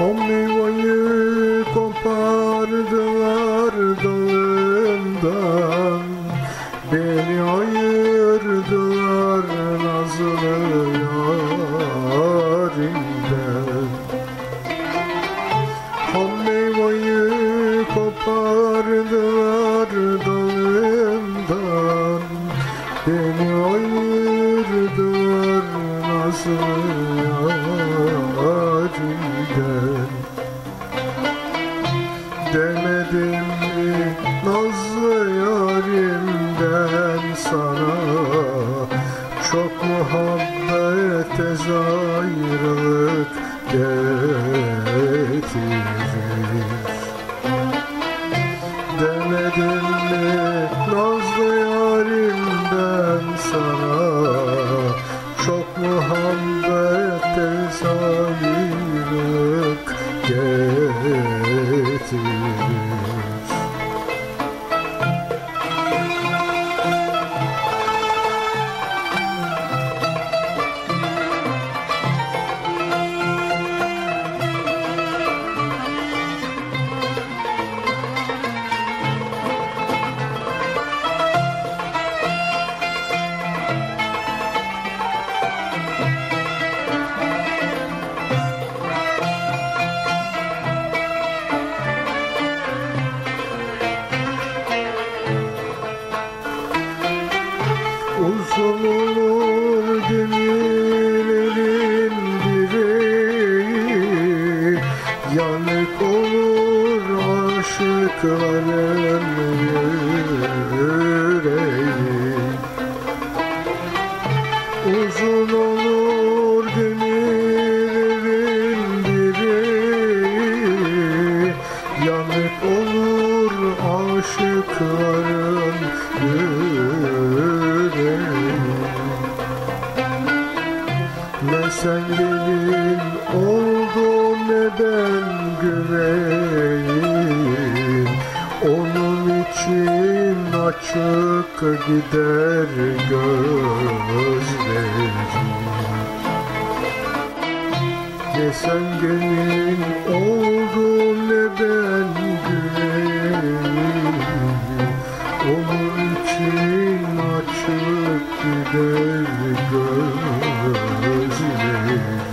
Meyveyi kopardılar dalından Beni ayırdılar nazlı yarimden meyveyi kopardılar dalından ayrılık getirir Demedim mi nazlı yarimden sana? Çok muhabbet ez aşıkların yüreği. Uzun olur gemilerin direği Yanık olur aşıkların yüreği sen gelin oldu neden güveyim? Onun için açık gider gözlerim. Ne sen gelin oldu neden güveyim? Onun için açık today, girls, today.